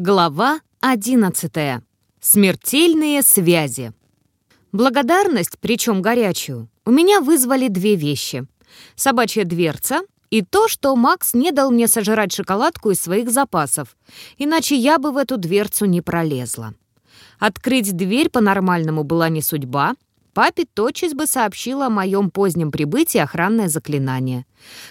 Глава 11. Смертельные связи. Благодарность, причем горячую, у меня вызвали две вещи. Собачья дверца и то, что Макс не дал мне сожрать шоколадку из своих запасов, иначе я бы в эту дверцу не пролезла. Открыть дверь по-нормальному была не судьба, Папе тотчас бы сообщила о моем позднем прибытии охранное заклинание.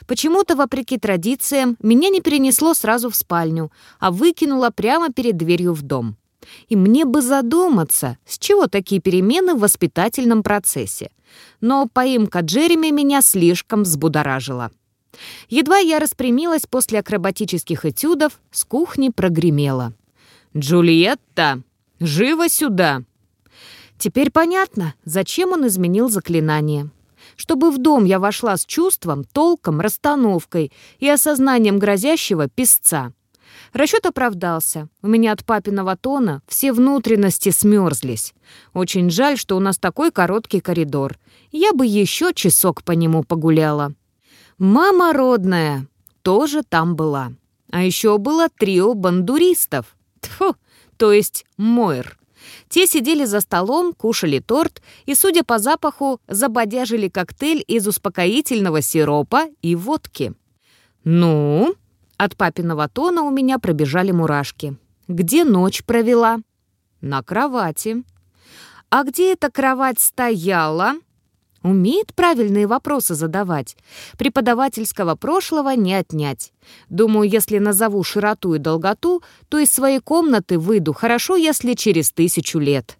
Почему-то, вопреки традициям, меня не перенесло сразу в спальню, а выкинуло прямо перед дверью в дом. И мне бы задуматься, с чего такие перемены в воспитательном процессе. Но поимка Джереми меня слишком взбудоражила. Едва я распрямилась после акробатических этюдов, с кухни прогремела. «Джульетта, живо сюда!» Теперь понятно, зачем он изменил заклинание. Чтобы в дом я вошла с чувством, толком, расстановкой и осознанием грозящего песца. Расчет оправдался. У меня от папиного тона все внутренности смерзлись. Очень жаль, что у нас такой короткий коридор. Я бы еще часок по нему погуляла. Мама родная тоже там была. А еще было трио бандуристов. Тьфу, то есть Мойр. Те сидели за столом, кушали торт и, судя по запаху, забодяжили коктейль из успокоительного сиропа и водки. «Ну?» От папиного тона у меня пробежали мурашки. «Где ночь провела?» «На кровати». «А где эта кровать стояла?» Умеет правильные вопросы задавать. Преподавательского прошлого не отнять. Думаю, если назову широту и долготу, то из своей комнаты выйду хорошо, если через тысячу лет.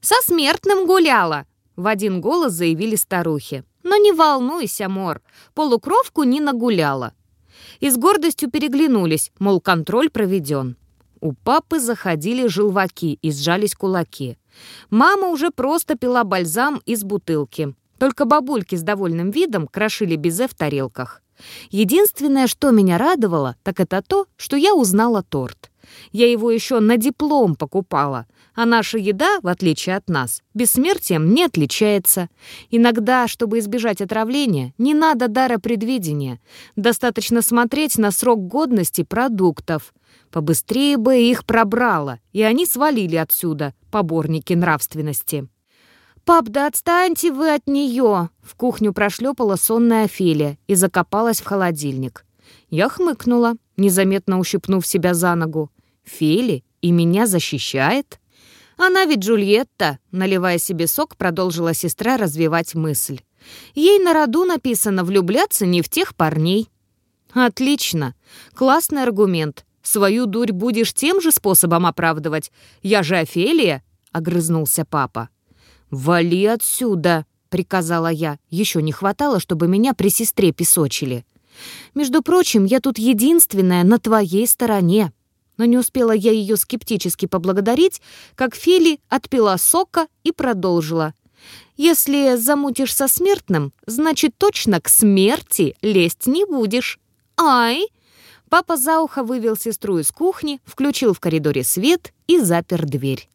«Со смертным гуляла!» — в один голос заявили старухи. «Но не волнуйся, Мор, полукровку не нагуляла». И с гордостью переглянулись, мол, контроль проведен. У папы заходили желваки и сжались кулаки. Мама уже просто пила бальзам из бутылки. Только бабульки с довольным видом крошили безе в тарелках. Единственное, что меня радовало, так это то, что я узнала торт. Я его еще на диплом покупала, а наша еда, в отличие от нас, бессмертием не отличается. Иногда, чтобы избежать отравления, не надо дара предвидения. Достаточно смотреть на срок годности продуктов. Побыстрее бы их пробрало, и они свалили отсюда, поборники нравственности. «Пап, да отстаньте вы от нее!» В кухню прошлепала сонная Офелия и закопалась в холодильник. Я хмыкнула, незаметно ущипнув себя за ногу. «Фели и меня защищает?» «Она ведь Джульетта», — наливая себе сок, продолжила сестра развивать мысль. «Ей на роду написано влюбляться не в тех парней». «Отлично. Классный аргумент. Свою дурь будешь тем же способом оправдывать. Я же Офелия», — огрызнулся папа. «Вали отсюда!» — приказала я. Еще не хватало, чтобы меня при сестре песочили. «Между прочим, я тут единственная на твоей стороне». Но не успела я ее скептически поблагодарить, как Фели отпила сока и продолжила. «Если замутишь со смертным, значит, точно к смерти лезть не будешь». «Ай!» Папа за ухо вывел сестру из кухни, включил в коридоре свет и запер дверь.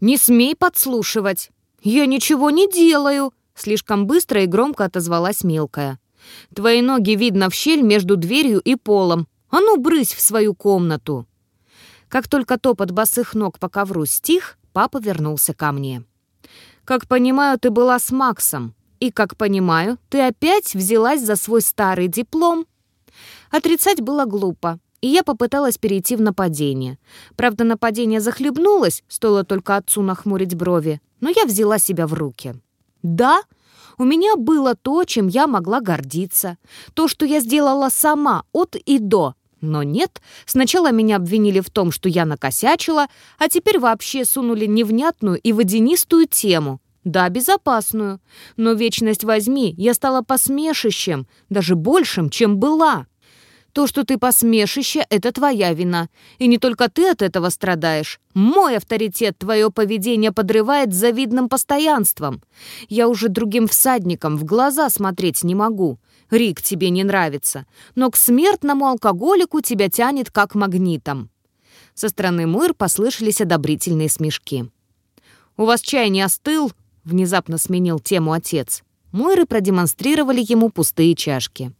«Не смей подслушивать!» «Я ничего не делаю!» — слишком быстро и громко отозвалась мелкая. «Твои ноги видно в щель между дверью и полом. А ну, брысь в свою комнату!» Как только топот босых ног по ковру стих, папа вернулся ко мне. «Как понимаю, ты была с Максом. И, как понимаю, ты опять взялась за свой старый диплом». Отрицать было глупо и я попыталась перейти в нападение. Правда, нападение захлебнулось, стоило только отцу нахмурить брови, но я взяла себя в руки. Да, у меня было то, чем я могла гордиться. То, что я сделала сама, от и до. Но нет, сначала меня обвинили в том, что я накосячила, а теперь вообще сунули невнятную и водянистую тему. Да, безопасную. Но вечность возьми, я стала посмешищем, даже большим, чем была. То, что ты посмешище, это твоя вина. И не только ты от этого страдаешь. Мой авторитет твое поведение подрывает завидным постоянством. Я уже другим всадникам в глаза смотреть не могу. Рик тебе не нравится. Но к смертному алкоголику тебя тянет как магнитом». Со стороны Муэр послышались одобрительные смешки. «У вас чай не остыл?» — внезапно сменил тему отец. Мойры продемонстрировали ему пустые чашки.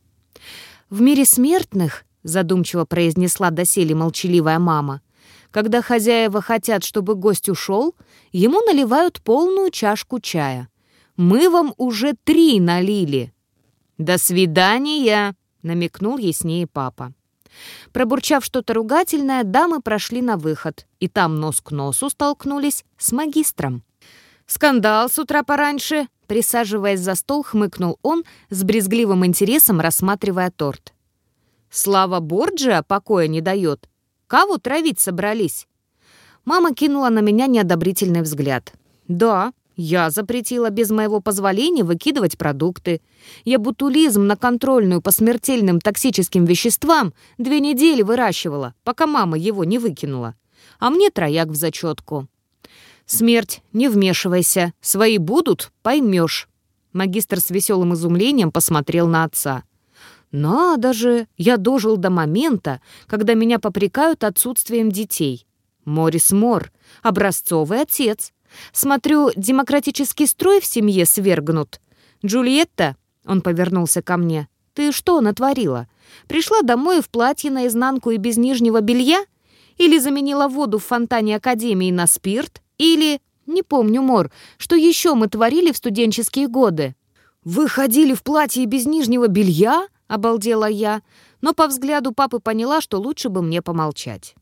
«В мире смертных», — задумчиво произнесла доселе молчаливая мама, Когда хозяева хотят, чтобы гость ушел, ему наливают полную чашку чая. Мы вам уже три налили. «До свидания!» — намекнул яснее папа. Пробурчав что-то ругательное, дамы прошли на выход, и там нос к носу столкнулись с магистром. «Скандал с утра пораньше!» Присаживаясь за стол, хмыкнул он, с брезгливым интересом рассматривая торт. «Слава Борджиа покоя не дает. Кого травить собрались?» Мама кинула на меня неодобрительный взгляд. «Да, я запретила без моего позволения выкидывать продукты. Я бутулизм на контрольную по смертельным токсическим веществам две недели выращивала, пока мама его не выкинула. А мне трояк в зачетку. «Смерть, не вмешивайся. Свои будут, поймешь». Магистр с веселым изумлением посмотрел на отца. «Надо же! Я дожил до момента, когда меня попрекают отсутствием детей. Морис Мор, образцовый отец. Смотрю, демократический строй в семье свергнут. Джульетта, он повернулся ко мне, ты что натворила? Пришла домой в платье наизнанку и без нижнего белья? Или заменила воду в фонтане Академии на спирт? Или, не помню, Мор, что еще мы творили в студенческие годы? Вы ходили в платье без нижнего белья? Обалдела я, но по взгляду папы поняла, что лучше бы мне помолчать.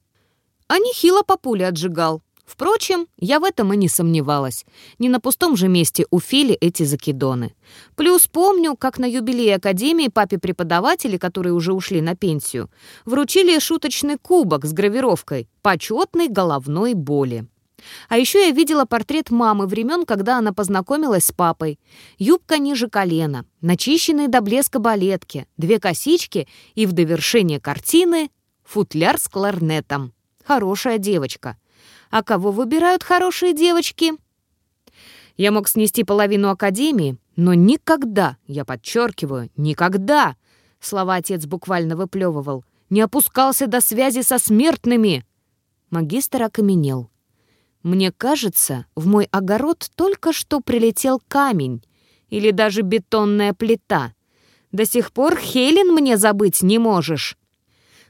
А нехило папуля отжигал. Впрочем, я в этом и не сомневалась. Не на пустом же месте у Фили эти закидоны. Плюс помню, как на юбилей Академии папе преподаватели, которые уже ушли на пенсию, вручили шуточный кубок с гравировкой «Почетной головной боли». А еще я видела портрет мамы времен, когда она познакомилась с папой. Юбка ниже колена, начищенные до блеска балетки, две косички и в довершение картины футляр с кларнетом. Хорошая девочка. А кого выбирают хорошие девочки? Я мог снести половину академии, но никогда, я подчеркиваю, никогда, слова отец буквально выплевывал, не опускался до связи со смертными. Магистр окаменел. Мне кажется, в мой огород только что прилетел камень или даже бетонная плита. До сих пор Хелен мне забыть не можешь.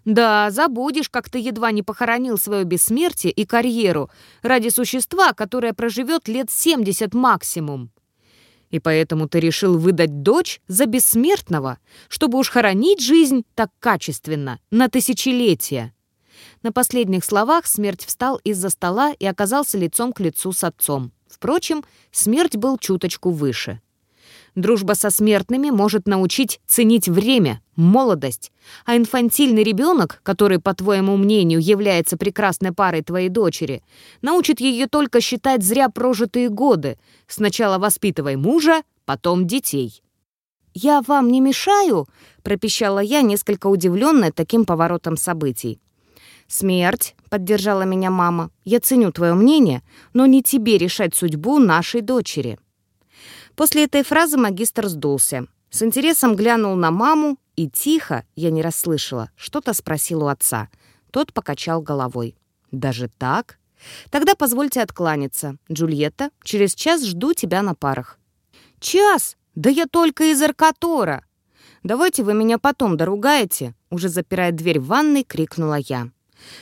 Да, забудешь, как ты едва не похоронил свое бессмертие и карьеру ради существа, которое проживет лет 70 максимум. И поэтому ты решил выдать дочь за бессмертного, чтобы уж хоронить жизнь так качественно, на тысячелетия. На последних словах смерть встал из-за стола и оказался лицом к лицу с отцом. Впрочем, смерть был чуточку выше. Дружба со смертными может научить ценить время, молодость. А инфантильный ребенок, который, по твоему мнению, является прекрасной парой твоей дочери, научит ее только считать зря прожитые годы. Сначала воспитывай мужа, потом детей. «Я вам не мешаю?» — пропищала я, несколько удивленная таким поворотом событий. «Смерть», — поддержала меня мама, — «я ценю твое мнение, но не тебе решать судьбу нашей дочери». После этой фразы магистр сдулся. С интересом глянул на маму и тихо, я не расслышала, что-то спросил у отца. Тот покачал головой. «Даже так? Тогда позвольте откланяться. Джульетта, через час жду тебя на парах». «Час? Да я только из Аркатора!» «Давайте вы меня потом доругаете», уже запирая дверь в ванной, крикнула я.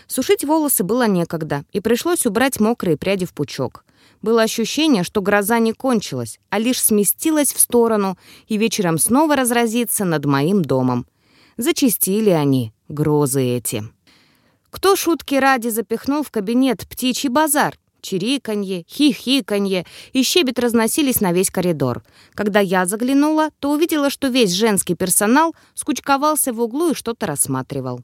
Сушить волосы было некогда, и пришлось убрать мокрые пряди в пучок. Было ощущение, что гроза не кончилась, а лишь сместилась в сторону и вечером снова разразится над моим домом. Зачистили они, грозы эти. Кто шутки ради запихнул в кабинет птичий базар? Чириканье, хихиканье и щебет разносились на весь коридор. Когда я заглянула, то увидела, что весь женский персонал скучковался в углу и что-то рассматривал.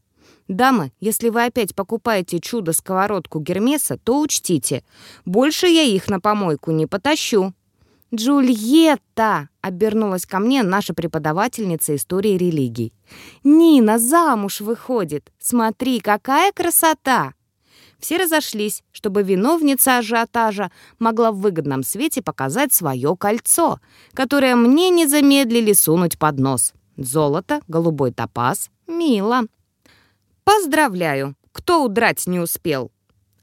«Дамы, если вы опять покупаете чудо-сковородку Гермеса, то учтите, больше я их на помойку не потащу». «Джульетта!» — обернулась ко мне наша преподавательница истории религий. «Нина замуж выходит! Смотри, какая красота!» Все разошлись, чтобы виновница ажиотажа могла в выгодном свете показать свое кольцо, которое мне не замедлили сунуть под нос. Золото, голубой топаз. Мило. «Поздравляю! Кто удрать не успел?»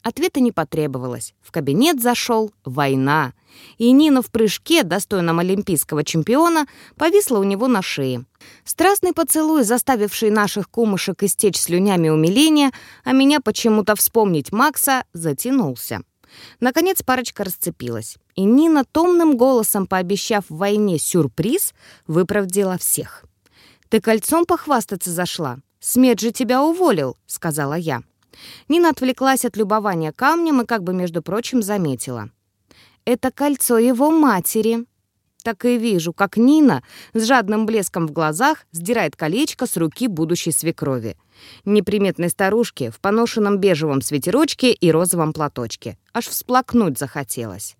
Ответа не потребовалось. В кабинет зашел «Война». и Нина в прыжке, достойном олимпийского чемпиона, повисла у него на шее. Страстный поцелуй, заставивший наших кумышек истечь слюнями умиления, а меня почему-то вспомнить Макса, затянулся. Наконец парочка расцепилась, и Нина, томным голосом пообещав в войне сюрприз, выправдила всех. «Ты кольцом похвастаться зашла? Смерть же тебя уволил», — сказала я. Нина отвлеклась от любования камнем и как бы, между прочим, заметила. «Это кольцо его матери». Так и вижу, как Нина с жадным блеском в глазах сдирает колечко с руки будущей свекрови. Неприметной старушке в поношенном бежевом свитерочке и розовом платочке. Аж всплакнуть захотелось.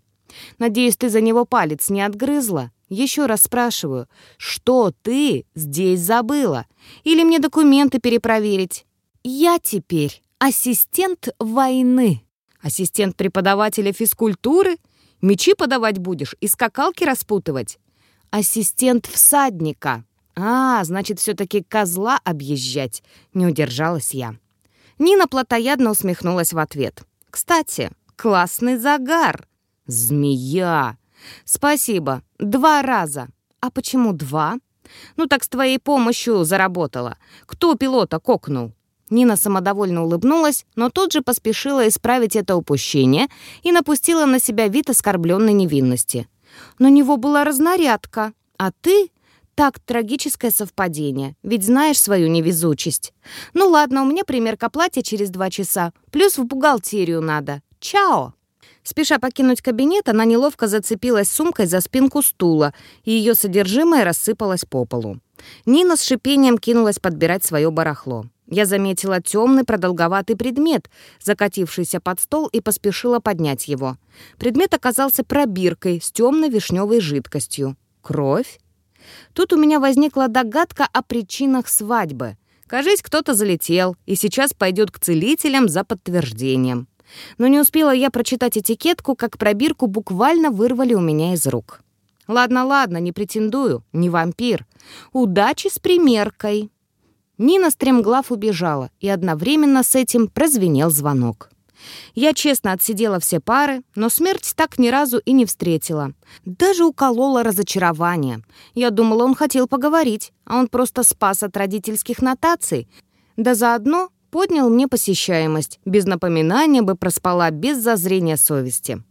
«Надеюсь, ты за него палец не отгрызла?» Еще раз спрашиваю, что ты здесь забыла? Или мне документы перепроверить? Я теперь ассистент войны. Ассистент преподавателя физкультуры? Мечи подавать будешь и скакалки распутывать? Ассистент всадника. А, значит, все-таки козла объезжать. Не удержалась я. Нина плотоядно усмехнулась в ответ. Кстати, классный загар. Змея. «Спасибо. Два раза». «А почему два?» «Ну так с твоей помощью заработала. Кто пилота кокнул?» Нина самодовольно улыбнулась, но тут же поспешила исправить это упущение и напустила на себя вид оскорбленной невинности. «На него была разнарядка, а ты...» Так, трагическое совпадение, ведь знаешь свою невезучесть. Ну ладно, у меня примерка платья через два часа, плюс в бухгалтерию надо. Чао! Спеша покинуть кабинет, она неловко зацепилась сумкой за спинку стула, и ее содержимое рассыпалось по полу. Нина с шипением кинулась подбирать свое барахло. Я заметила темный продолговатый предмет, закатившийся под стол, и поспешила поднять его. Предмет оказался пробиркой с темно-вишневой жидкостью. Кровь? Тут у меня возникла догадка о причинах свадьбы. Кажись, кто-то залетел и сейчас пойдет к целителям за подтверждением. Но не успела я прочитать этикетку, как пробирку буквально вырвали у меня из рук. Ладно, ладно, не претендую, не вампир. Удачи с примеркой. Нина стремглав убежала, и одновременно с этим прозвенел звонок. Я честно отсидела все пары, но смерть так ни разу и не встретила. Даже уколола разочарование. Я думала, он хотел поговорить, а он просто спас от родительских нотаций. Да заодно поднял мне посещаемость, без напоминания бы проспала без зазрения совести.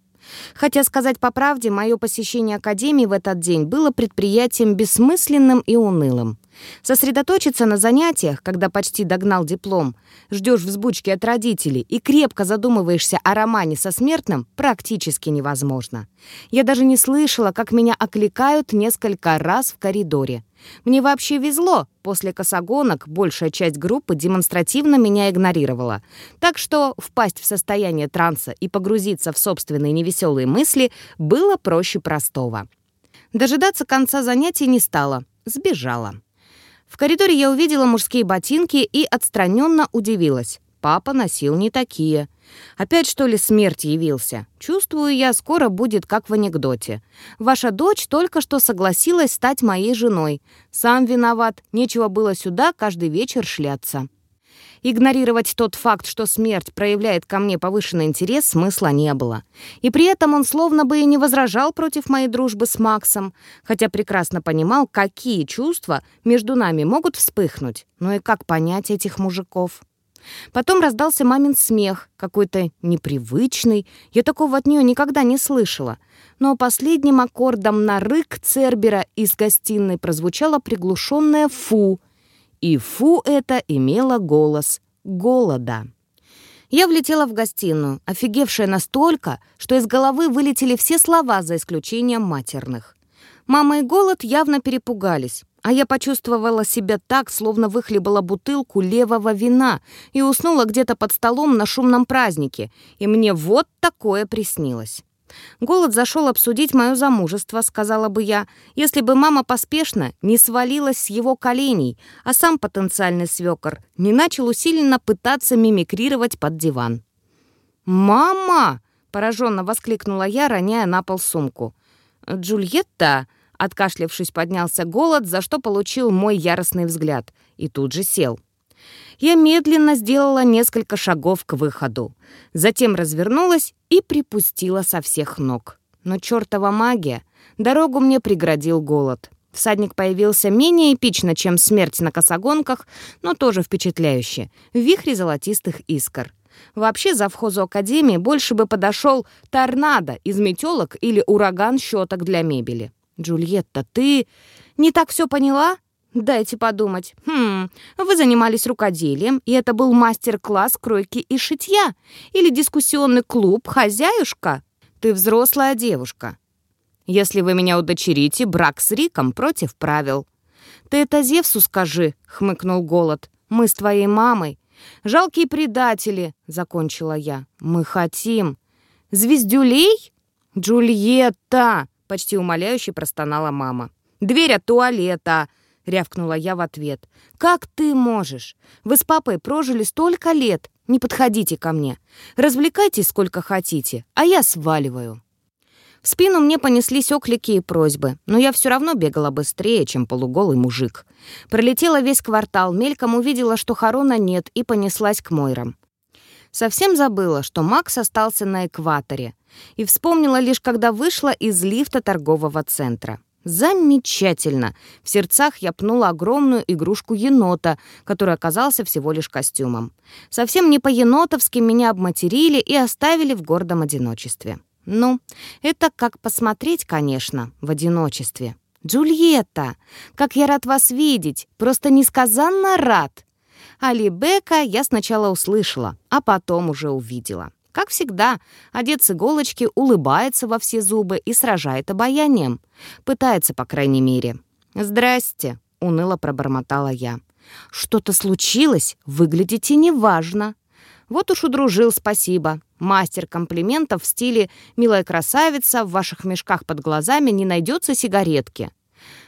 Хотя, сказать по правде, мое посещение Академии в этот день было предприятием бессмысленным и унылым. Сосредоточиться на занятиях, когда почти догнал диплом, ждешь взбучки от родителей и крепко задумываешься о романе со смертным, практически невозможно. Я даже не слышала, как меня окликают несколько раз в коридоре. Мне вообще везло. После косогонок большая часть группы демонстративно меня игнорировала. Так что впасть в состояние транса и погрузиться в собственные невеселые мысли было проще простого. Дожидаться конца занятий не стала. Сбежала. В коридоре я увидела мужские ботинки и отстраненно удивилась. Папа носил не такие. Опять, что ли, смерть явился? Чувствую я, скоро будет, как в анекдоте. Ваша дочь только что согласилась стать моей женой. Сам виноват, нечего было сюда каждый вечер шляться. Игнорировать тот факт, что смерть проявляет ко мне повышенный интерес, смысла не было. И при этом он словно бы и не возражал против моей дружбы с Максом, хотя прекрасно понимал, какие чувства между нами могут вспыхнуть. Ну и как понять этих мужиков? Потом раздался мамин смех, какой-то непривычный. Я такого от нее никогда не слышала. Но последним аккордом на рык Цербера из гостиной прозвучало приглушенное «фу», и «фу» это имело голос голода. Я влетела в гостиную, офигевшая настолько, что из головы вылетели все слова, за исключением матерных. Мама и голод явно перепугались, а я почувствовала себя так, словно выхлебала бутылку левого вина и уснула где-то под столом на шумном празднике, и мне вот такое приснилось. Голод зашел обсудить мое замужество, сказала бы я, если бы мама поспешно не свалилась с его коленей, а сам потенциальный свекор не начал усиленно пытаться мимикрировать под диван. «Мама!» — пораженно воскликнула я, роняя на пол сумку. «Джульетта!» — откашлявшись, поднялся голод, за что получил мой яростный взгляд, и тут же сел. Я медленно сделала несколько шагов к выходу. Затем развернулась и припустила со всех ног. но чертова магия. Дорогу мне преградил голод. Всадник появился менее эпично, чем смерть на косогонках, но тоже впечатляюще. В вихре золотистых искр. Вообще, за вхозу Академии больше бы подошел торнадо из метелок или ураган щеток для мебели. «Джульетта, ты не так все поняла?» «Дайте подумать. Хм, вы занимались рукоделием, и это был мастер-класс кройки и шитья? Или дискуссионный клуб «Хозяюшка»? Ты взрослая девушка. Если вы меня удочерите, брак с Риком против правил». «Ты это Зевсу скажи», — хмыкнул Голод. «Мы с твоей мамой. Жалкие предатели», — закончила я. «Мы хотим». «Звездюлей?» «Джульетта!» — почти умоляюще простонала мама. «Дверь от туалета!» — рявкнула я в ответ. «Как ты можешь? Вы с папой прожили столько лет. Не подходите ко мне. Развлекайтесь сколько хотите, а я сваливаю». В спину мне понеслись оклики и просьбы, но я все равно бегала быстрее, чем полуголый мужик. Пролетела весь квартал, мельком увидела, что Харона нет, и понеслась к Мойрам. Совсем забыла, что Макс остался на экваторе, и вспомнила лишь, когда вышла из лифта торгового центра. Замечательно! В сердцах я пнула огромную игрушку енота, который оказался всего лишь костюмом. Совсем не по-енотовски меня обматерили и оставили в гордом одиночестве. Ну, это как посмотреть, конечно, в одиночестве. «Джульетта, как я рад вас видеть! Просто несказанно рад!» Али Бека я сначала услышала, а потом уже увидела. Как всегда, одет с иголочки, улыбается во все зубы и сражает обаянием. Пытается, по крайней мере. «Здрасте», — уныло пробормотала я. «Что-то случилось? Выглядите неважно». Вот уж удружил, спасибо. Мастер комплиментов в стиле «Милая красавица, в ваших мешках под глазами не найдется сигаретки».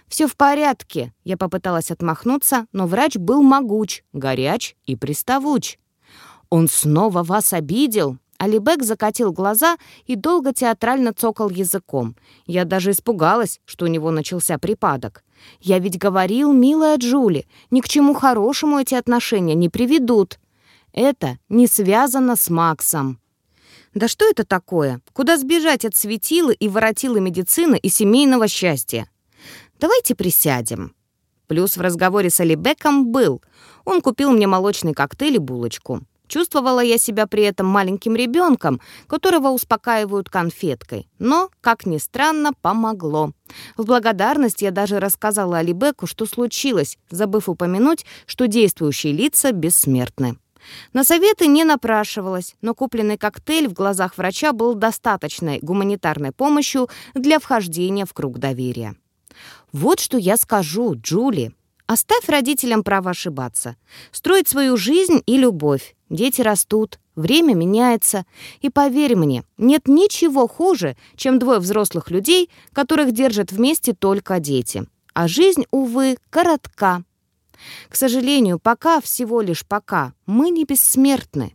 «Все в порядке», — я попыталась отмахнуться, но врач был могуч, горяч и приставуч. «Он снова вас обидел?» Алибек закатил глаза и долго театрально цокал языком. Я даже испугалась, что у него начался припадок. «Я ведь говорил, милая Джули, ни к чему хорошему эти отношения не приведут. Это не связано с Максом». «Да что это такое? Куда сбежать от светила и воротила медицины и семейного счастья? Давайте присядем». Плюс в разговоре с Алибеком был. Он купил мне молочный коктейль и булочку. Чувствовала я себя при этом маленьким ребенком, которого успокаивают конфеткой. Но, как ни странно, помогло. В благодарность я даже рассказала Алибеку, что случилось, забыв упомянуть, что действующие лица бессмертны. На советы не напрашивалась, но купленный коктейль в глазах врача был достаточной гуманитарной помощью для вхождения в круг доверия. «Вот что я скажу, Джули. Оставь родителям право ошибаться. Строить свою жизнь и любовь. Дети растут, время меняется. И поверь мне, нет ничего хуже, чем двое взрослых людей, которых держат вместе только дети. А жизнь, увы, коротка. К сожалению, пока, всего лишь пока, мы не бессмертны.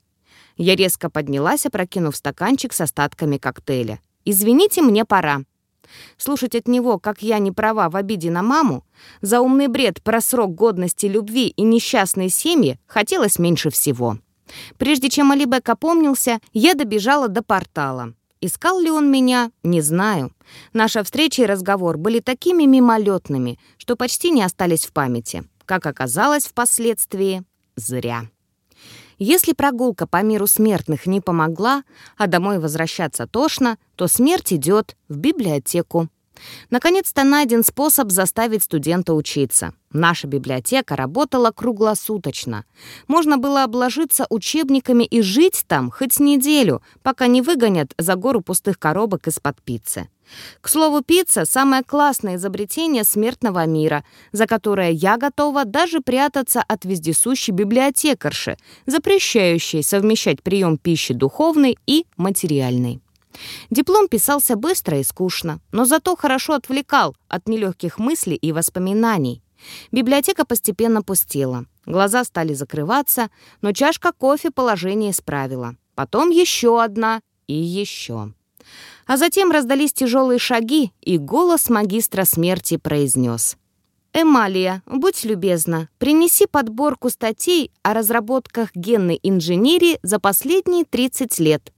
Я резко поднялась, опрокинув стаканчик с остатками коктейля. «Извините, мне пора». Слушать от него, как я не права в обиде на маму, за умный бред про срок годности любви и несчастные семьи хотелось меньше всего. Прежде чем Алибек опомнился, я добежала до портала. Искал ли он меня, не знаю. Наша встреча и разговор были такими мимолетными, что почти не остались в памяти. Как оказалось впоследствии, зря. Если прогулка по миру смертных не помогла, а домой возвращаться тошно, то смерть идет в библиотеку. Наконец-то найден способ заставить студента учиться. Наша библиотека работала круглосуточно. Можно было обложиться учебниками и жить там хоть неделю, пока не выгонят за гору пустых коробок из-под пиццы. К слову, пицца — самое классное изобретение смертного мира, за которое я готова даже прятаться от вездесущей библиотекарши, запрещающей совмещать прием пищи духовной и материальной. Диплом писался быстро и скучно, но зато хорошо отвлекал от нелегких мыслей и воспоминаний. Библиотека постепенно пустела. Глаза стали закрываться, но чашка кофе положение исправила. Потом еще одна и еще. А затем раздались тяжелые шаги, и голос магистра смерти произнес. «Эмалия, будь любезна, принеси подборку статей о разработках генной инженерии за последние 30 лет.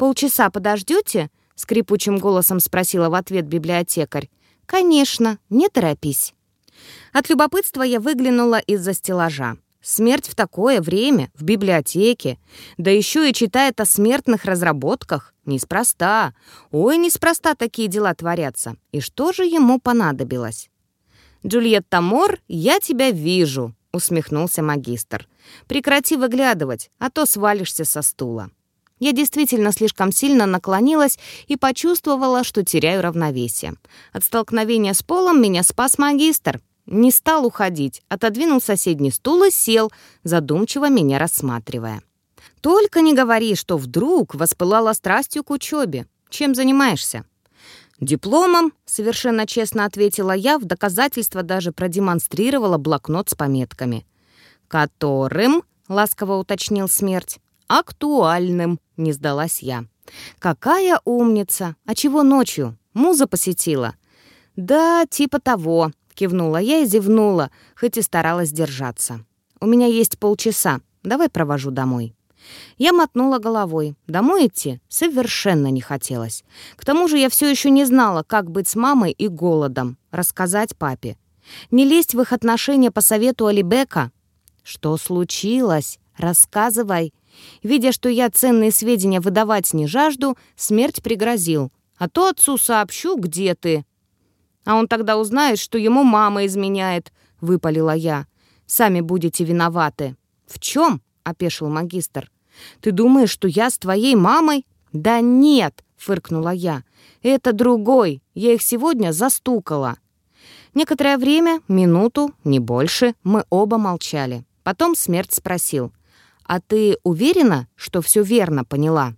Полчаса подождете?» — скрипучим голосом спросила в ответ библиотекарь. «Конечно, не торопись». От любопытства я выглянула из-за стеллажа. Смерть в такое время, в библиотеке, да еще и читает о смертных разработках. Неспроста. Ой, неспроста такие дела творятся. И что же ему понадобилось? «Джульетта Мор, я тебя вижу», — усмехнулся магистр. «Прекрати выглядывать, а то свалишься со стула». Я действительно слишком сильно наклонилась и почувствовала, что теряю равновесие. От столкновения с полом меня спас магистр. Не стал уходить, отодвинул соседний стул и сел, задумчиво меня рассматривая. «Только не говори, что вдруг воспылала страстью к учебе. Чем занимаешься?» «Дипломом», — совершенно честно ответила я, в доказательство даже продемонстрировала блокнот с пометками. «Которым?» — ласково уточнил смерть. «Актуальным», — не сдалась я. «Какая умница! А чего ночью? Муза посетила?» «Да, типа того», — кивнула я и зевнула, хоть и старалась держаться. «У меня есть полчаса. Давай провожу домой». Я мотнула головой. Домой идти совершенно не хотелось. К тому же я все еще не знала, как быть с мамой и голодом. Рассказать папе. Не лезть в их отношения по совету Алибека. «Что случилось? Рассказывай», Видя, что я ценные сведения выдавать не жажду, смерть пригрозил. «А то отцу сообщу, где ты». «А он тогда узнает, что ему мама изменяет», — выпалила я. «Сами будете виноваты». «В чем?» — опешил магистр. «Ты думаешь, что я с твоей мамой?» «Да нет», — фыркнула я. «Это другой. Я их сегодня застукала». Некоторое время, минуту, не больше, мы оба молчали. Потом смерть спросил. «А ты уверена, что все верно поняла?»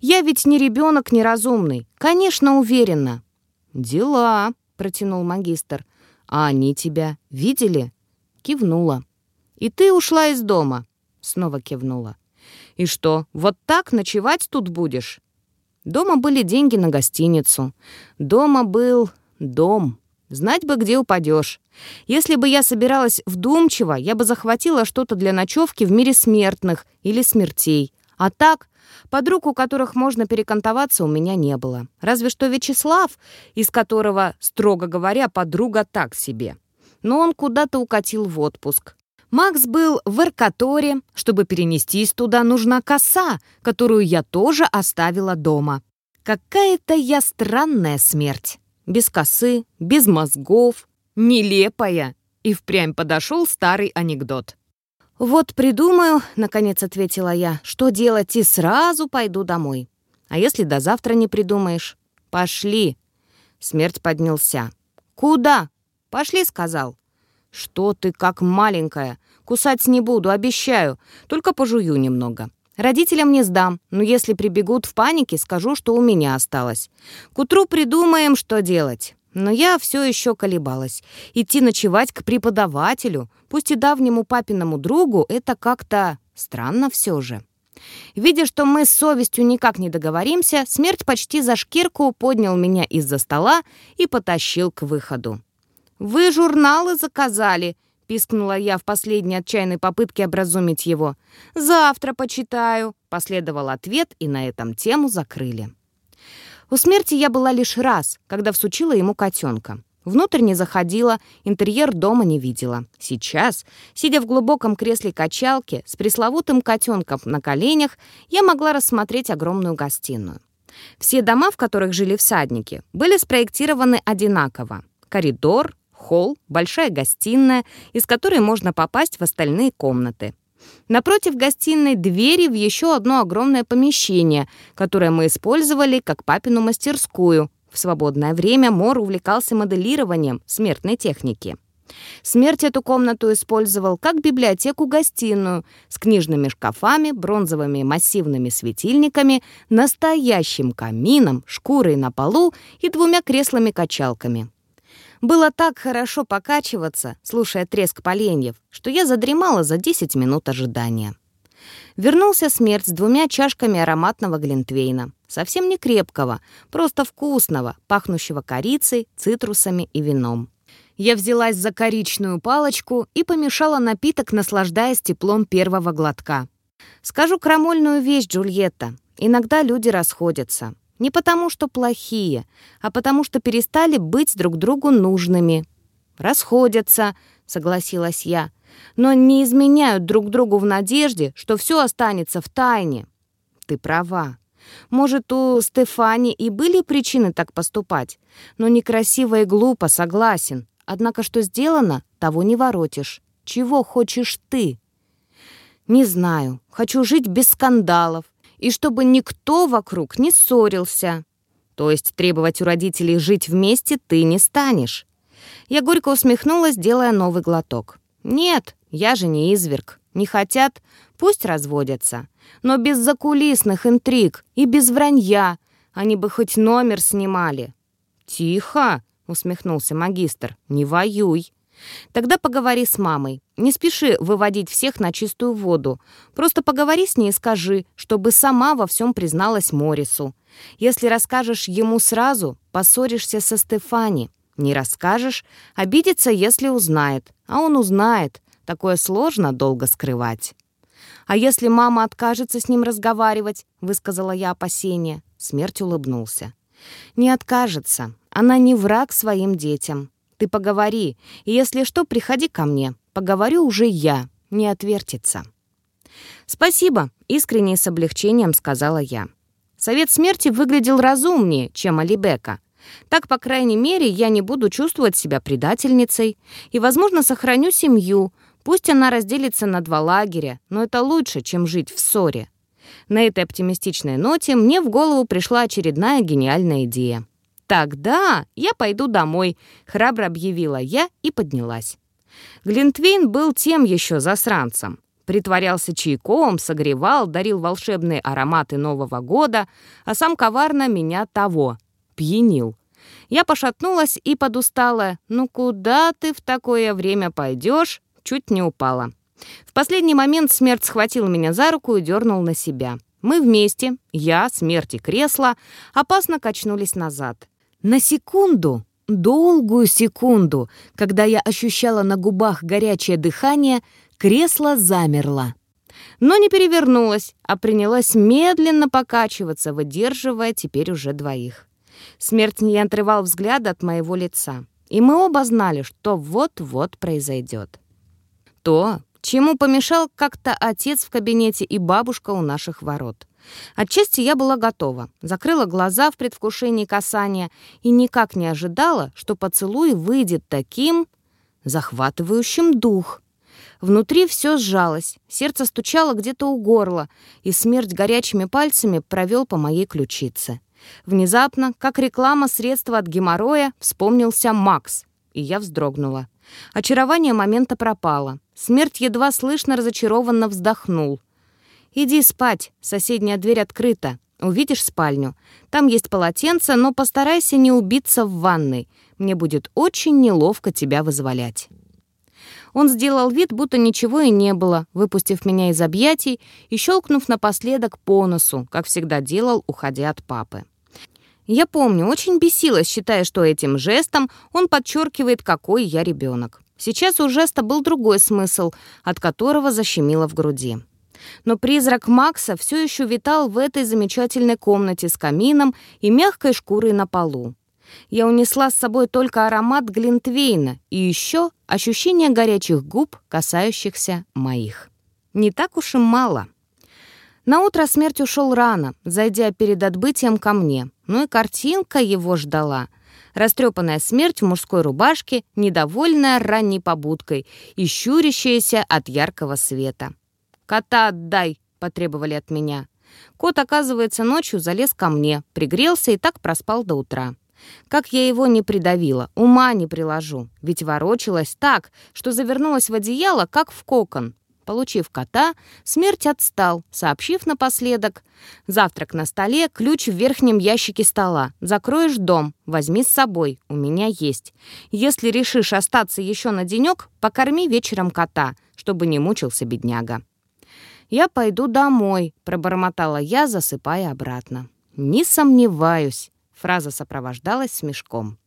«Я ведь не ребенок неразумный. Конечно, уверена». «Дела», — протянул магистр. «А они тебя видели?» Кивнула. «И ты ушла из дома?» Снова кивнула. «И что, вот так ночевать тут будешь?» Дома были деньги на гостиницу. Дома был дом. Знать бы, где упадешь. Если бы я собиралась вдумчиво, я бы захватила что-то для ночевки в мире смертных или смертей. А так, подруг, у которых можно перекантоваться, у меня не было. Разве что Вячеслав, из которого, строго говоря, подруга так себе. Но он куда-то укатил в отпуск. Макс был в Эркаторе. Чтобы перенестись туда, нужна коса, которую я тоже оставила дома. Какая-то я странная смерть без косы, без мозгов, нелепая. И впрямь подошел старый анекдот. «Вот придумаю», — наконец ответила я, — «что делать, и сразу пойду домой. А если до завтра не придумаешь? Пошли». Смерть поднялся. «Куда?» «Пошли», — сказал. «Что ты как маленькая? Кусать не буду, обещаю. Только пожую немного. Родителям не сдам, но если прибегут в панике, скажу, что у меня осталось. К утру придумаем, что делать. Но я все еще колебалась. Идти ночевать к преподавателю, пусть и давнему папиному другу, это как-то странно все же. Видя, что мы с совестью никак не договоримся, смерть почти за шкирку поднял меня из-за стола и потащил к выходу. «Вы журналы заказали?» — пискнула я в последней отчаянной попытке образумить его. «Завтра почитаю», — последовал ответ, и на этом тему закрыли. У смерти я была лишь раз, когда всучила ему котенка. Внутрь не заходила, интерьер дома не видела. Сейчас, сидя в глубоком кресле качалки с пресловутым котенком на коленях, я могла рассмотреть огромную гостиную. Все дома, в которых жили всадники, были спроектированы одинаково. Коридор, холл, большая гостиная, из которой можно попасть в остальные комнаты. Напротив гостиной двери в еще одно огромное помещение, которое мы использовали как папину мастерскую. В свободное время Мор увлекался моделированием смертной техники. Смерть эту комнату использовал как библиотеку-гостиную с книжными шкафами, бронзовыми массивными светильниками, настоящим камином, шкурой на полу и двумя креслами-качалками. Было так хорошо покачиваться, слушая треск поленьев, что я задремала за 10 минут ожидания. Вернулся смерть с двумя чашками ароматного глинтвейна. Совсем не крепкого, просто вкусного, пахнущего корицей, цитрусами и вином. Я взялась за коричную палочку и помешала напиток, наслаждаясь теплом первого глотка. Скажу крамольную вещь, Джульетта. Иногда люди расходятся. Не потому, что плохие, а потому, что перестали быть друг другу нужными. «Расходятся», — согласилась я, «но не изменяют друг другу в надежде, что все останется в тайне». «Ты права. Может, у Стефани и были причины так поступать, но некрасиво и глупо, согласен. Однако что сделано, того не воротишь. Чего хочешь ты?» «Не знаю. Хочу жить без скандалов. И чтобы никто вокруг не ссорился. То есть требовать у родителей жить вместе ты не станешь». Я горько усмехнулась, делая новый глоток. «Нет, я же не изверг. Не хотят? Пусть разводятся. Но без закулисных интриг и без вранья. Они бы хоть номер снимали». «Тихо!» — усмехнулся магистр. «Не воюй. Тогда поговори с мамой. Не спеши выводить всех на чистую воду. Просто поговори с ней и скажи, чтобы сама во всем призналась Морису. Если расскажешь ему сразу, поссоришься со Стефани. Не расскажешь, обидится, если узнает. А он узнает. Такое сложно долго скрывать. «А если мама откажется с ним разговаривать?» — высказала я опасение. Смерть улыбнулся. «Не откажется. Она не враг своим детям. Ты поговори, и если что, приходи ко мне. Поговорю уже я, не отвертится». «Спасибо», — искренне с облегчением сказала я. Совет смерти выглядел разумнее, чем Алибека. Так, по крайней мере, я не буду чувствовать себя предательницей и, возможно, сохраню семью. Пусть она разделится на два лагеря, но это лучше, чем жить в ссоре. На этой оптимистичной ноте мне в голову пришла очередная гениальная идея. «Тогда я пойду домой», — храбро объявила я и поднялась. Глинтвейн был тем еще засранцем. Притворялся чайком, согревал, дарил волшебные ароматы Нового года, а сам коварно меня того, пьянил. Я пошатнулась и подустала. «Ну куда ты в такое время пойдешь?» Чуть не упала. В последний момент смерть схватил меня за руку и дернул на себя. Мы вместе, я, смерть и кресло, опасно качнулись назад. На секунду, долгую секунду, когда я ощущала на губах горячее дыхание, кресло замерло. Но не перевернулось, а принялось медленно покачиваться, выдерживая теперь уже двоих. Смерть не отрывал взгляда от моего лица, и мы оба знали, что вот-вот произойдет. То, чему помешал как-то отец в кабинете и бабушка у наших ворот. Отчасти я была готова, закрыла глаза в предвкушении касания и никак не ожидала, что поцелуй выйдет таким захватывающим дух. Внутри все сжалось, сердце стучало где-то у горла, и смерть горячими пальцами провел по моей ключице. Внезапно, как реклама средства от геморроя, вспомнился Макс, и я вздрогнула. Очарование момента пропало. Смерть едва слышно разочарованно вздохнул. «Иди спать, соседняя дверь открыта. Увидишь спальню. Там есть полотенце, но постарайся не убиться в ванной. Мне будет очень неловко тебя вызволять». Он сделал вид, будто ничего и не было, выпустив меня из объятий и щелкнув напоследок по носу, как всегда делал, уходя от папы. Я помню, очень бесилась, считая, что этим жестом он подчеркивает, какой я ребенок. Сейчас у жеста был другой смысл, от которого защемило в груди. Но призрак Макса все еще витал в этой замечательной комнате с камином и мягкой шкурой на полу. Я унесла с собой только аромат Глинтвейна и еще ощущение горячих губ, касающихся моих. Не так уж и мало. На утро смерть ушел рано, зайдя перед отбытием ко мне. Ну и картинка его ждала. Растрепанная смерть в мужской рубашке, недовольная ранней побудкой и щурящаяся от яркого света. «Кота отдай!» — потребовали от меня. Кот, оказывается, ночью залез ко мне, пригрелся и так проспал до утра. Как я его не придавила, ума не приложу, ведь ворочалась так, что завернулась в одеяло, как в кокон. Получив кота, смерть отстал, сообщив напоследок. «Завтрак на столе, ключ в верхнем ящике стола. Закроешь дом, возьми с собой, у меня есть. Если решишь остаться еще на денек, покорми вечером кота, чтобы не мучился бедняга». «Я пойду домой», — пробормотала я, засыпая обратно. «Не сомневаюсь», — фраза сопровождалась смешком.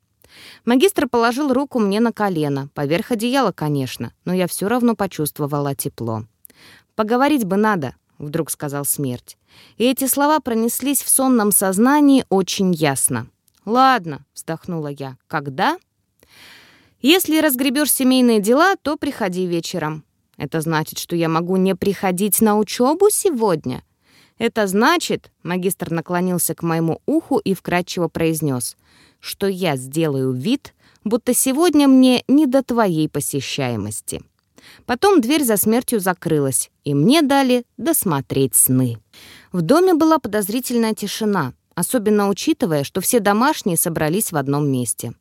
Магистр положил руку мне на колено, поверх одеяла, конечно, но я все равно почувствовала тепло. «Поговорить бы надо. вдруг сказал смерть. И эти слова пронеслись в сонном сознании очень ясно. «Ладно», — вздохнула я, — «когда?» «Если разгребешь семейные дела, то приходи вечером». «Это значит, что я могу не приходить на учебу сегодня?» «Это значит», — магистр наклонился к моему уху и вкратчиво произнес, «что я сделаю вид, будто сегодня мне не до твоей посещаемости». Потом дверь за смертью закрылась, и мне дали досмотреть сны. В доме была подозрительная тишина, особенно учитывая, что все домашние собрались в одном месте.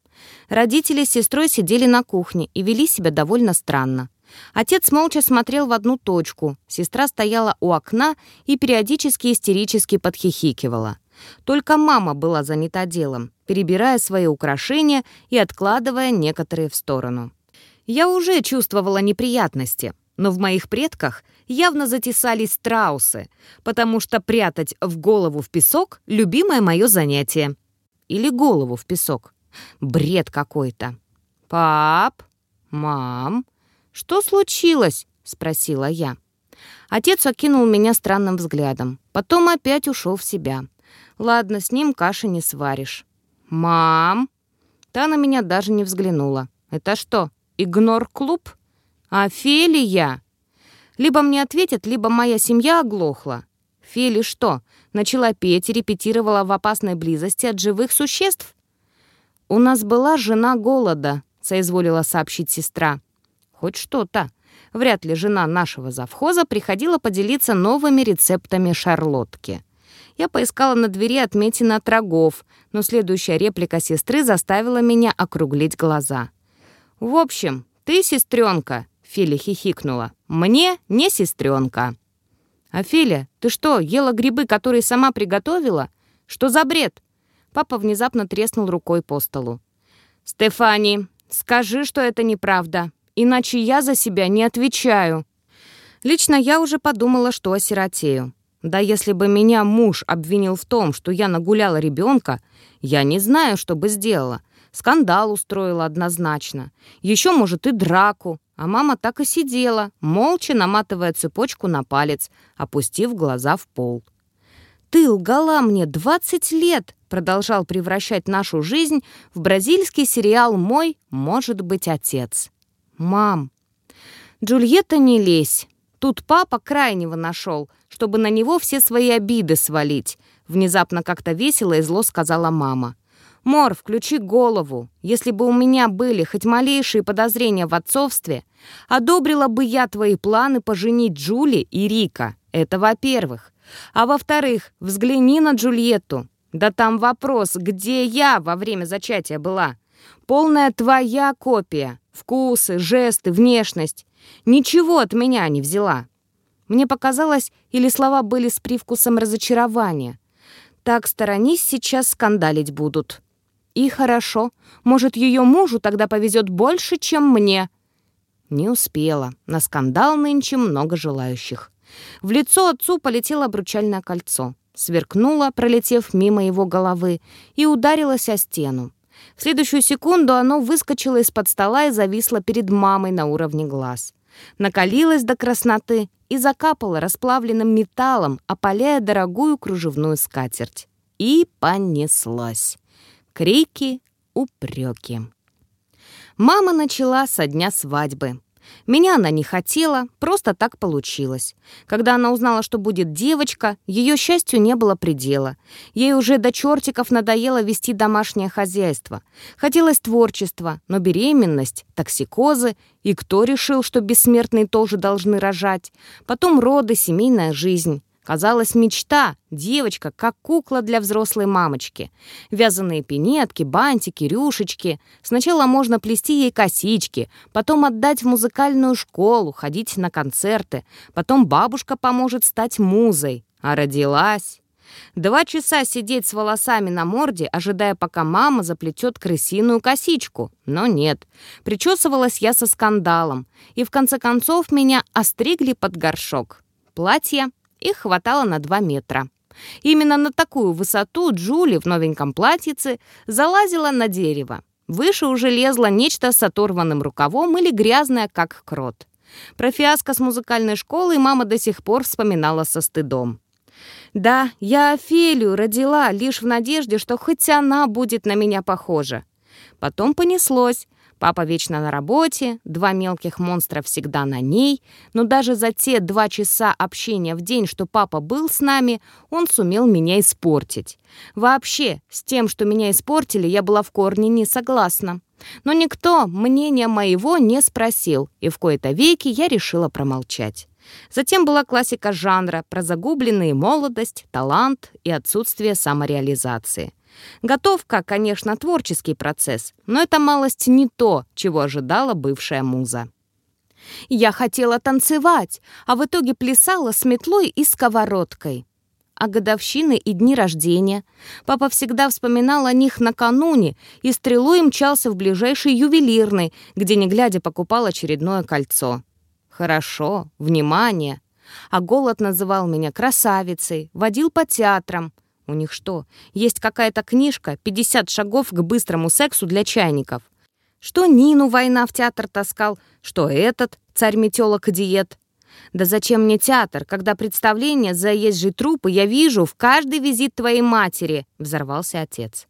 Родители с сестрой сидели на кухне и вели себя довольно странно. Отец молча смотрел в одну точку, сестра стояла у окна и периодически истерически подхихикивала. Только мама была занята делом, перебирая свои украшения и откладывая некоторые в сторону. Я уже чувствовала неприятности, но в моих предках явно затесались страусы, потому что прятать в голову в песок — любимое мое занятие. Или голову в песок. Бред какой-то. «Пап? Мам? Что случилось?» — спросила я. Отец окинул меня странным взглядом. Потом опять ушел в себя. Ладно, с ним каши не сваришь. «Мам?» Та на меня даже не взглянула. «Это что, игнор-клуб? Офелия?» Либо мне ответят, либо моя семья оглохла. Фели что, начала петь и репетировала в опасной близости от живых существ? «У нас была жена голода», — соизволила сообщить сестра. «Хоть что-то. Вряд ли жена нашего завхоза приходила поделиться новыми рецептами шарлотки». Я поискала на двери отметины от рогов, но следующая реплика сестры заставила меня округлить глаза. «В общем, ты сестренка», — Филя хихикнула. «Мне не сестренка». «А Филя, ты что, ела грибы, которые сама приготовила? Что за бред?» Папа внезапно треснул рукой по столу. «Стефани, скажи, что это неправда, иначе я за себя не отвечаю». Лично я уже подумала, что осиротею. Да если бы меня муж обвинил в том, что я нагуляла ребенка, я не знаю, что бы сделала. Скандал устроила однозначно. Еще, может, и драку. А мама так и сидела, молча наматывая цепочку на палец, опустив глаза в пол. «Ты лгала мне 20 лет!» продолжал превращать нашу жизнь в бразильский сериал «Мой, может быть, отец». «Мам!» «Джульетта, не лезь!» Тут папа крайнего нашел, чтобы на него все свои обиды свалить. Внезапно как-то весело и зло сказала мама. «Мор, включи голову. Если бы у меня были хоть малейшие подозрения в отцовстве, одобрила бы я твои планы поженить Джули и Рика. Это во-первых. А во-вторых, взгляни на Джульетту. Да там вопрос, где я во время зачатия была. Полная твоя копия. Вкусы, жесты, внешность. Ничего от меня не взяла. Мне показалось, или слова были с привкусом разочарования. Так сторонись, сейчас скандалить будут. И хорошо. Может, ее мужу тогда повезет больше, чем мне. Не успела. На скандал нынче много желающих. В лицо отцу полетело обручальное кольцо. Сверкнуло, пролетев мимо его головы, и ударилось о стену. В следующую секунду оно выскочило из-под стола и зависло перед мамой на уровне глаз. Накалилось до красноты и закапало расплавленным металлом, опаляя дорогую кружевную скатерть. И понеслось. Крики, упреки. Мама начала со дня свадьбы. Меня она не хотела, просто так получилось. Когда она узнала, что будет девочка, ее счастью не было предела. Ей уже до чертиков надоело вести домашнее хозяйство. Хотелось творчества, но беременность, токсикозы, и кто решил, что бессмертные тоже должны рожать? Потом роды, семейная жизнь. Казалось, мечта. Девочка, как кукла для взрослой мамочки. Вязаные пинетки, бантики, рюшечки. Сначала можно плести ей косички, потом отдать в музыкальную школу, ходить на концерты. Потом бабушка поможет стать музой. А родилась... Два часа сидеть с волосами на морде, ожидая, пока мама заплетет крысиную косичку. Но нет. Причесывалась я со скандалом. И в конце концов меня остригли под горшок. Платье их хватало на 2 метра. Именно на такую высоту Джули в новеньком платьице залазила на дерево. Выше уже лезло нечто с оторванным рукавом или грязное, как крот. Про фиаско с музыкальной школой мама до сих пор вспоминала со стыдом. Да, я Офелию родила лишь в надежде, что хоть она будет на меня похожа. Потом понеслось. Папа вечно на работе, два мелких монстра всегда на ней, но даже за те два часа общения в день, что папа был с нами, он сумел меня испортить. Вообще, с тем, что меня испортили, я была в корне не согласна. Но никто мнения моего не спросил, и в кои-то веки я решила промолчать. Затем была классика жанра про загубленные молодость, талант и отсутствие самореализации. Готовка, конечно, творческий процесс, но это малость не то, чего ожидала бывшая муза. Я хотела танцевать, а в итоге плясала с метлой и сковородкой. А годовщины и дни рождения. Папа всегда вспоминал о них накануне и стрелой мчался в ближайший ювелирный, где, не глядя, покупал очередное кольцо. Хорошо, внимание. А голод называл меня красавицей, водил по театрам — у них что, есть какая-то книжка «50 шагов к быстрому сексу для чайников»? Что Нину война в театр таскал, что этот царь метелок диет. Да зачем мне театр, когда представление заезжей трупы я вижу в каждый визит твоей матери, взорвался отец.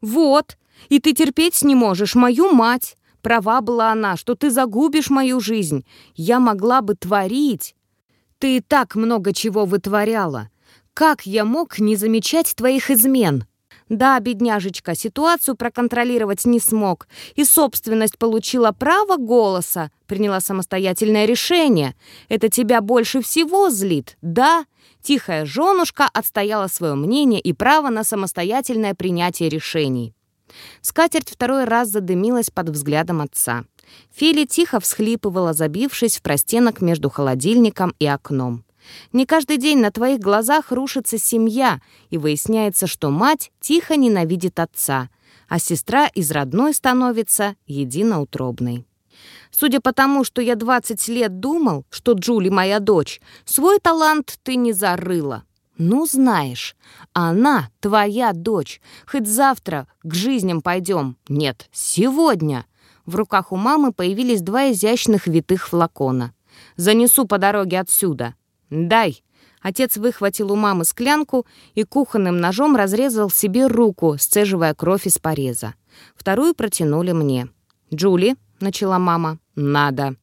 Вот, и ты терпеть не можешь мою мать. Права была она, что ты загубишь мою жизнь. Я могла бы творить. Ты и так много чего вытворяла. Как я мог не замечать твоих измен? Да, бедняжечка, ситуацию проконтролировать не смог, и собственность получила право голоса, приняла самостоятельное решение. Это тебя больше всего злит, да? Тихая женушка отстояла свое мнение и право на самостоятельное принятие решений. Скатерть второй раз задымилась под взглядом отца. Фили тихо всхлипывала, забившись в простенок между холодильником и окном. Не каждый день на твоих глазах рушится семья, и выясняется, что мать тихо ненавидит отца, а сестра из родной становится единоутробной. Судя по тому, что я 20 лет думал, что Джули моя дочь, свой талант ты не зарыла. Ну, знаешь, она твоя дочь. Хоть завтра к жизням пойдем. Нет, сегодня. В руках у мамы появились два изящных витых флакона. Занесу по дороге отсюда. «Дай!» Отец выхватил у мамы склянку и кухонным ножом разрезал себе руку, сцеживая кровь из пореза. Вторую протянули мне. «Джули», — начала мама, — «надо».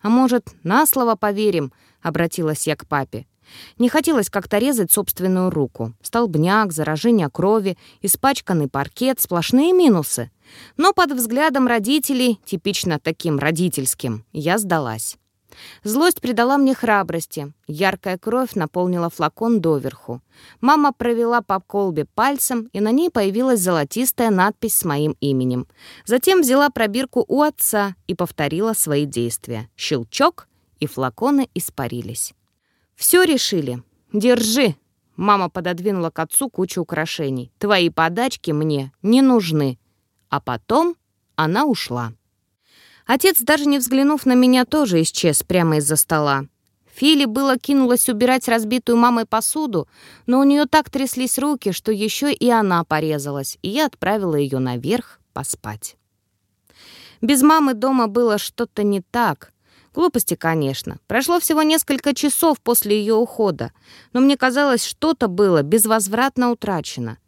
«А может, на слово поверим?» — обратилась я к папе. Не хотелось как-то резать собственную руку. Столбняк, заражение крови, испачканный паркет — сплошные минусы. Но под взглядом родителей, типично таким родительским, я сдалась. Злость придала мне храбрости. Яркая кровь наполнила флакон доверху. Мама провела по колбе пальцем, и на ней появилась золотистая надпись с моим именем. Затем взяла пробирку у отца и повторила свои действия. Щелчок, и флаконы испарились. «Все решили. Держи!» Мама пододвинула к отцу кучу украшений. «Твои подачки мне не нужны». А потом она ушла. Отец, даже не взглянув на меня, тоже исчез прямо из-за стола. Фили было кинулась убирать разбитую мамой посуду, но у нее так тряслись руки, что еще и она порезалась, и я отправила ее наверх поспать. Без мамы дома было что-то не так. Глупости, конечно. Прошло всего несколько часов после ее ухода, но мне казалось, что-то было безвозвратно утрачено.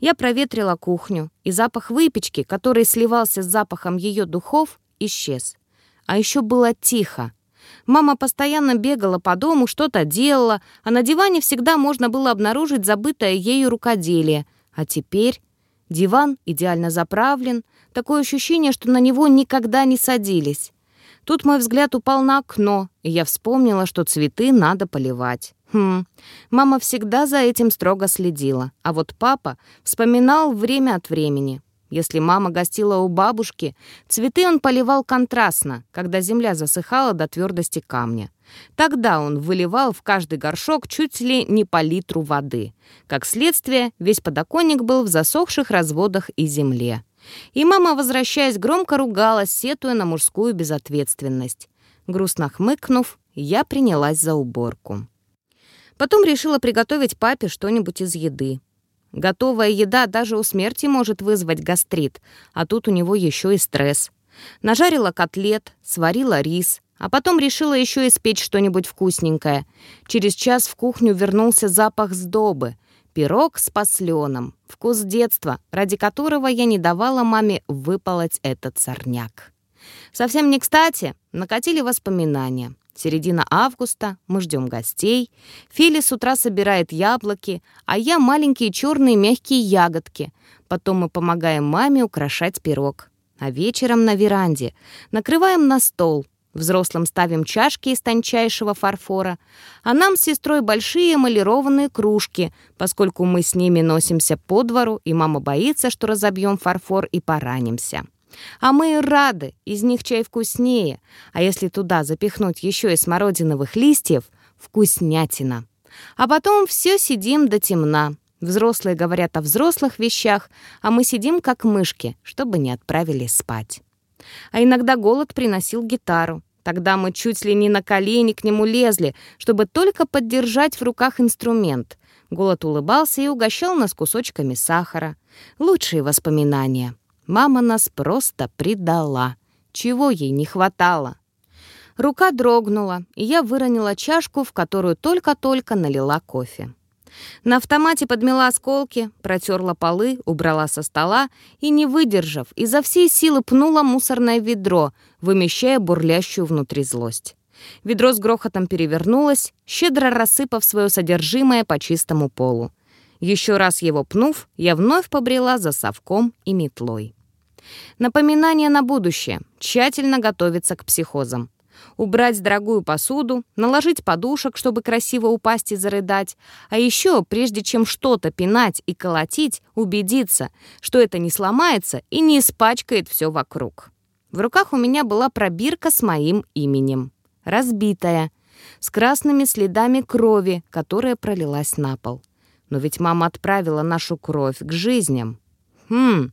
Я проветрила кухню, и запах выпечки, который сливался с запахом ее духов, исчез. А еще было тихо. Мама постоянно бегала по дому, что-то делала, а на диване всегда можно было обнаружить забытое ею рукоделие. А теперь диван идеально заправлен, такое ощущение, что на него никогда не садились. Тут мой взгляд упал на окно, и я вспомнила, что цветы надо поливать. Хм, мама всегда за этим строго следила, а вот папа вспоминал время от времени. Если мама гостила у бабушки, цветы он поливал контрастно, когда земля засыхала до твердости камня. Тогда он выливал в каждый горшок чуть ли не по литру воды. Как следствие, весь подоконник был в засохших разводах и земле. И мама, возвращаясь, громко ругалась, сетуя на мужскую безответственность. Грустно хмыкнув, я принялась за уборку. Потом решила приготовить папе что-нибудь из еды. Готовая еда даже у смерти может вызвать гастрит, а тут у него еще и стресс. Нажарила котлет, сварила рис, а потом решила еще испечь что-нибудь вкусненькое. Через час в кухню вернулся запах сдобы. Пирог с посленом. Вкус детства, ради которого я не давала маме выполоть этот сорняк. Совсем не кстати накатили воспоминания. Середина августа, мы ждем гостей. Фили с утра собирает яблоки, а я маленькие черные мягкие ягодки. Потом мы помогаем маме украшать пирог. А вечером на веранде накрываем на стол. Взрослым ставим чашки из тончайшего фарфора, а нам с сестрой большие эмалированные кружки, поскольку мы с ними носимся по двору, и мама боится, что разобьем фарфор и поранимся. А мы рады, из них чай вкуснее. А если туда запихнуть еще и смородиновых листьев, вкуснятина. А потом все сидим до темна. Взрослые говорят о взрослых вещах, а мы сидим как мышки, чтобы не отправили спать. А иногда голод приносил гитару. Тогда мы чуть ли не на колени к нему лезли, чтобы только поддержать в руках инструмент. Голод улыбался и угощал нас кусочками сахара. Лучшие воспоминания. Мама нас просто предала. Чего ей не хватало? Рука дрогнула, и я выронила чашку, в которую только-только налила кофе. На автомате подмела осколки, протерла полы, убрала со стола и, не выдержав, изо всей силы пнула мусорное ведро, вымещая бурлящую внутри злость. Ведро с грохотом перевернулось, щедро рассыпав свое содержимое по чистому полу. Еще раз его пнув, я вновь побрела за совком и метлой. Напоминание на будущее. Тщательно готовиться к психозам. Убрать дорогую посуду, наложить подушек, чтобы красиво упасть и зарыдать. А еще, прежде чем что-то пинать и колотить, убедиться, что это не сломается и не испачкает все вокруг. В руках у меня была пробирка с моим именем. Разбитая, с красными следами крови, которая пролилась на пол. Но ведь мама отправила нашу кровь к жизням. Хм,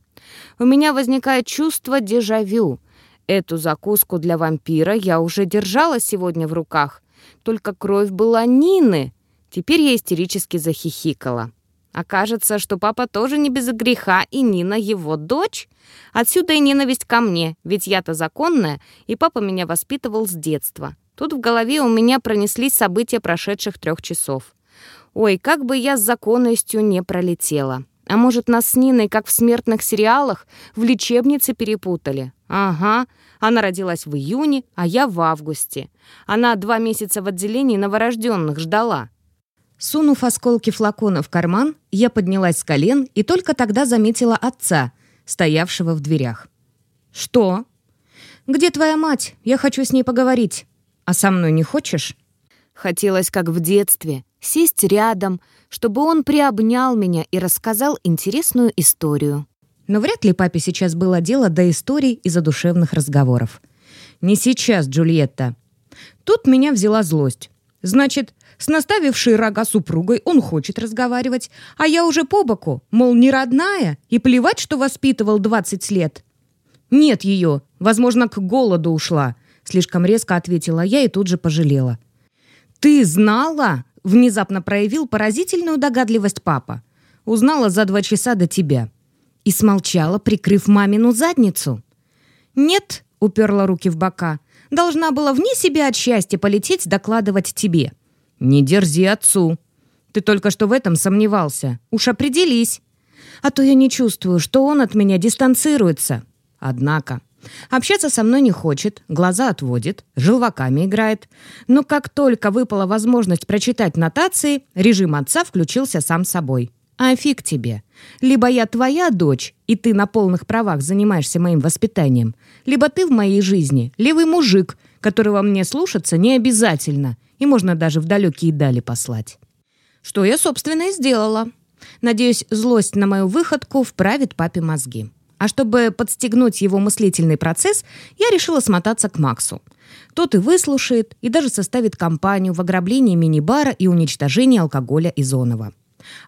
у меня возникает чувство дежавю. Эту закуску для вампира я уже держала сегодня в руках. Только кровь была Нины. Теперь я истерически захихикала. Окажется, что папа тоже не без греха, и Нина его дочь. Отсюда и ненависть ко мне, ведь я-то законная, и папа меня воспитывал с детства. Тут в голове у меня пронеслись события прошедших трех часов. Ой, как бы я с законностью не пролетела. А может, нас с Ниной, как в смертных сериалах, в лечебнице перепутали? Ага, она родилась в июне, а я в августе. Она два месяца в отделении новорожденных ждала. Сунув осколки флакона в карман, я поднялась с колен и только тогда заметила отца, стоявшего в дверях. «Что?» «Где твоя мать? Я хочу с ней поговорить. А со мной не хочешь?» Хотелось, как в детстве, сесть рядом, чтобы он приобнял меня и рассказал интересную историю. Но вряд ли папе сейчас было дело до историй и задушевных разговоров. «Не сейчас, Джульетта». Тут меня взяла злость. Значит, с наставившей рога супругой он хочет разговаривать, а я уже по боку, мол, не родная, и плевать, что воспитывал 20 лет. «Нет ее, возможно, к голоду ушла», — слишком резко ответила я и тут же пожалела. «Ты знала?» — внезапно проявил поразительную догадливость папа. «Узнала за два часа до тебя». И смолчала, прикрыв мамину задницу. «Нет», — уперла руки в бока, — «должна была вне себя от счастья полететь докладывать тебе». «Не дерзи отцу. Ты только что в этом сомневался. Уж определись. А то я не чувствую, что он от меня дистанцируется. Однако Общаться со мной не хочет, глаза отводит, желваками играет. Но как только выпала возможность прочитать нотации, режим отца включился сам собой. А фиг тебе. Либо я твоя дочь, и ты на полных правах занимаешься моим воспитанием, либо ты в моей жизни левый мужик, которого мне слушаться не обязательно, и можно даже в далекие дали послать. Что я, собственно, и сделала. Надеюсь, злость на мою выходку вправит папе мозги. А чтобы подстегнуть его мыслительный процесс, я решила смотаться к Максу. Тот и выслушает, и даже составит компанию в ограблении мини-бара и уничтожении алкоголя Изонова.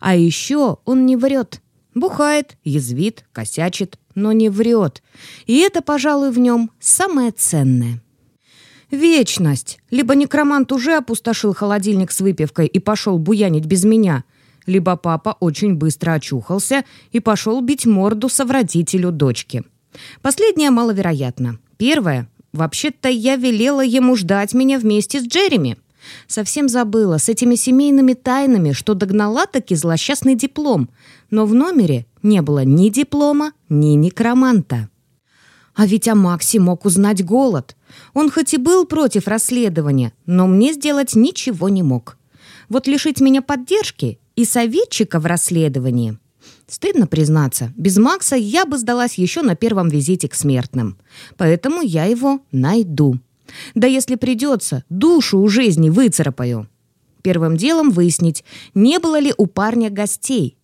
А еще он не врет. Бухает, язвит, косячит, но не врет. И это, пожалуй, в нем самое ценное. Вечность. Либо некромант уже опустошил холодильник с выпивкой и пошел буянить без меня – либо папа очень быстро очухался и пошел бить морду совратителю дочки. Последнее маловероятно. Первое Вообще-то я велела ему ждать меня вместе с Джереми. Совсем забыла с этими семейными тайнами, что догнала таки злосчастный диплом, но в номере не было ни диплома, ни некроманта. А ведь о Максе мог узнать голод. Он хоть и был против расследования, но мне сделать ничего не мог. Вот лишить меня поддержки и советчика в расследовании. Стыдно признаться, без Макса я бы сдалась еще на первом визите к смертным. Поэтому я его найду. Да если придется, душу у жизни выцарапаю. Первым делом выяснить, не было ли у парня гостей.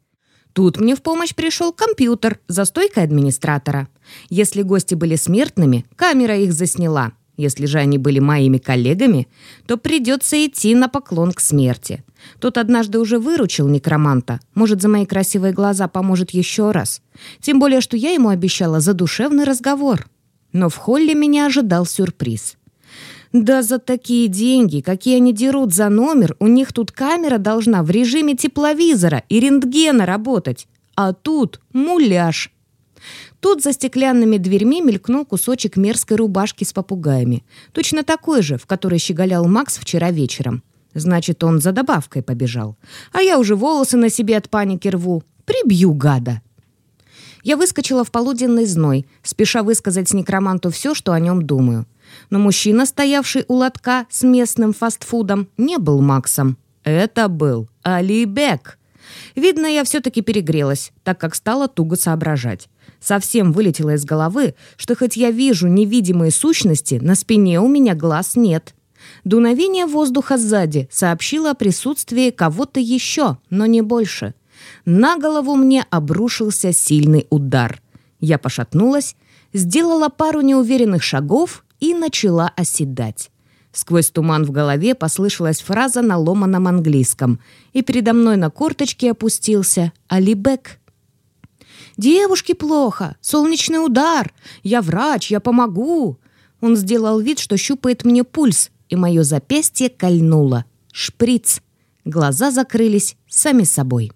Тут мне в помощь пришел компьютер за стойкой администратора. Если гости были смертными, камера их засняла. Если же они были моими коллегами, то придется идти на поклон к смерти. Тот однажды уже выручил некроманта. Может, за мои красивые глаза поможет еще раз. Тем более, что я ему обещала задушевный разговор. Но в холле меня ожидал сюрприз. Да за такие деньги, какие они дерут за номер, у них тут камера должна в режиме тепловизора и рентгена работать. А тут муляж. Тут за стеклянными дверьми мелькнул кусочек мерзкой рубашки с попугаями. Точно такой же, в которой щеголял Макс вчера вечером. Значит, он за добавкой побежал. А я уже волосы на себе от паники рву. Прибью гада. Я выскочила в полуденный зной, спеша высказать некроманту все, что о нем думаю. Но мужчина, стоявший у лотка с местным фастфудом, не был Максом. Это был Алибек. Видно, я все-таки перегрелась, так как стала туго соображать. Совсем вылетело из головы, что хоть я вижу невидимые сущности, на спине у меня глаз нет. Дуновение воздуха сзади сообщило о присутствии кого-то еще, но не больше. На голову мне обрушился сильный удар. Я пошатнулась, сделала пару неуверенных шагов и начала оседать. Сквозь туман в голове послышалась фраза на ломаном английском, и передо мной на корточке опустился Алибек. «Девушке плохо! Солнечный удар! Я врач, я помогу!» Он сделал вид, что щупает мне пульс, и мое запястье кольнуло. Шприц. Глаза закрылись сами собой.